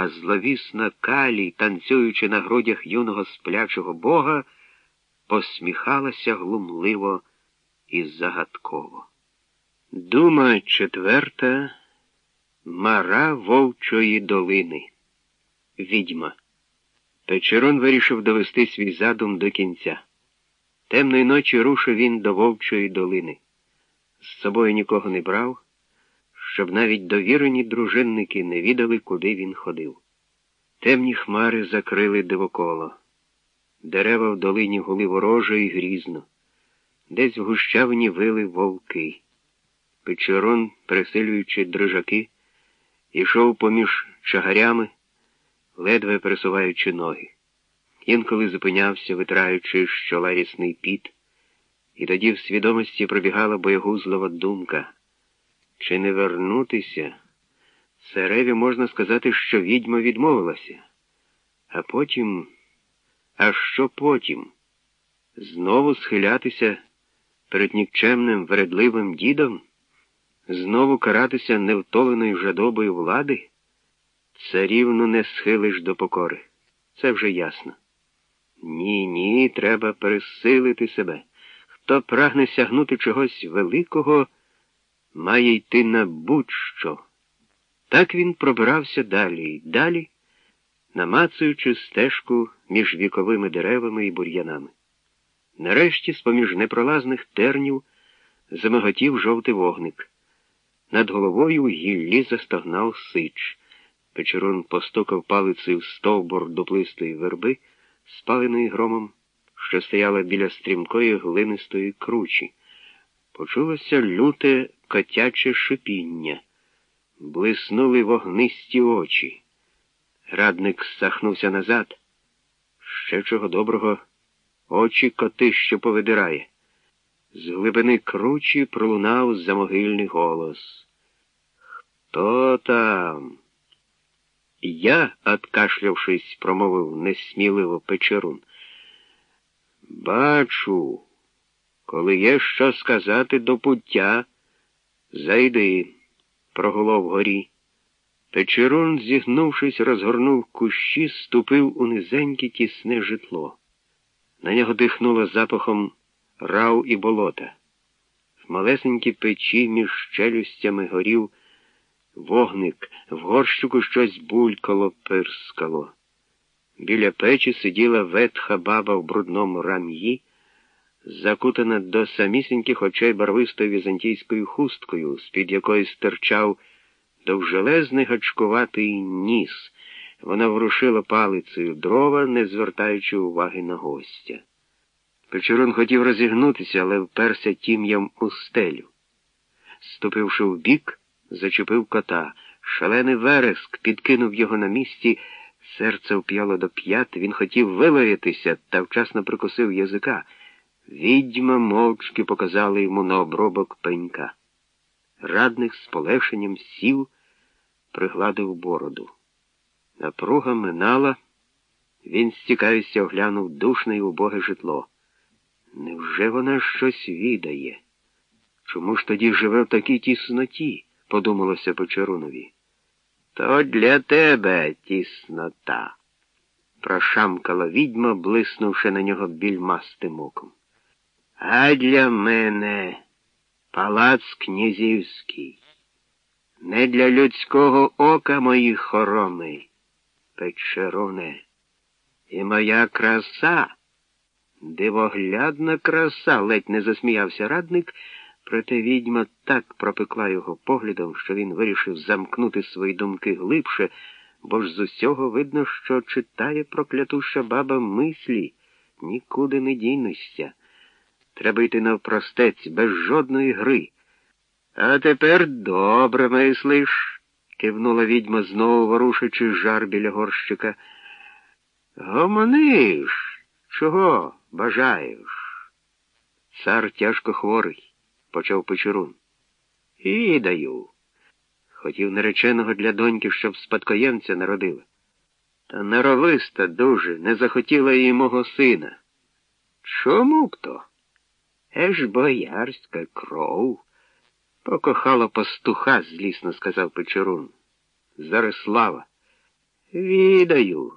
а зловісна калі, танцюючи на грудях юного сплячого бога, посміхалася глумливо і загадково. Дума четверта Мара Вовчої долини. Відьма. Печерон вирішив довести свій задум до кінця. Темної ночі рушив він до Вовчої долини. З собою нікого не брав, щоб навіть довірені дружинники не відали, куди він ходив. Темні хмари закрили дивоколо. Дерева в долині гули вороже і грізно. Десь в гущавині вили вовки. Печерон, пересилюючи дрижаки, ішов поміж чагарями, ледве пересуваючи ноги. Інколи зупинявся, витираючи з чола рісний піт, і тоді в свідомості пробігала боягузлова думка. Чи не вернутися? Цареві можна сказати, що відьма відмовилася. А потім, а що потім? Знову схилятися перед нікчемним вередливим дідом? Знову каратися невтоленою жадобою влади? Царівну не схилиш до покори. Це вже ясно. Ні, ні, треба пересилити себе. Хто прагне сягнути чогось великого, має йти на будь-що. Так він пробирався далі далі, намацуючи стежку між віковими деревами і бур'янами. Нарешті, з-поміж непролазних тернів, замиготів жовтий вогник. Над головою в гіллі застогнав сич. Печерун постукав палицею в стовбур дуплистої верби, спаленої громом, що стояла біля стрімкої глинистої кручі. Почулося люте котяче шипіння, блиснули вогнисті очі. Радник сахнувся назад. Ще чого доброго, очі коти, що повидирає. З глибини кручі пролунав замогильний голос. Хто там? Я, откашлявшись, промовив несміливо печерун. Бачу, коли є що сказати до пуття, зайди, прогуло вгорі. Печерун, зігнувшись, розгорнув кущі, ступив у низеньке тісне житло. На нього дихнуло запахом рав і болота. В малесенькій печі між челюстями горів вогник, в горщику щось булькало, пирскало. Біля печі сиділа ветха баба в брудному рам'ї, закутана до самісіньких очей барвистою візантійською хусткою, з-під якої стирчав довжелезний гачкуватий ніс. Вона врушила палицею дрова, не звертаючи уваги на гостя. Печерун хотів розігнутися, але вперся тім'ям у стелю. Ступивши вбік, зачепив кота. Шалений вереск підкинув його на місці, серце вп'яло до п'ят, він хотів вилаятися та вчасно прикусив язика. Відьма мовчки показала йому на обробок пенька. Радник з полегшенням сів, пригладив бороду. Напруга минала, він з цікавістю оглянув душне й убоге житло. Невже вона щось відає? Чому ж тоді живе в такій тісноті? подумалося Почарунові. То для тебе тіснота, прошамкала відьма, блиснувши на нього більмастим оком. А для мене палац князівський. Не для людського ока мої хороми, печероне, і моя краса, дивоглядна краса, ледь не засміявся радник. Проте відьма так пропекла його поглядом, що він вирішив замкнути свої думки глибше, бо ж з усього видно, що читає проклятуща баба мислі, нікуди не дінешся. Треба йти навпростець, без жодної гри. А тепер добре мислиш, кивнула відьма, знову ворушичи жар біля горщика. Гомониш, чого бажаєш? Цар тяжко хворий почав Печерун. Відаю. Хотів нареченого для доньки, щоб спадкоємця народила. Та неровиста дуже не захотіла їй мого сина. Чому б то? Еж боярська кров. Покохала пастуха, злісно сказав Печерун. Зарислава. Відаю,